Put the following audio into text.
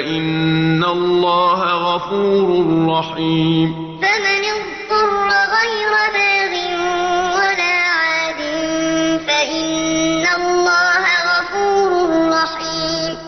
فإن الله غفور رحيم فمن اضطر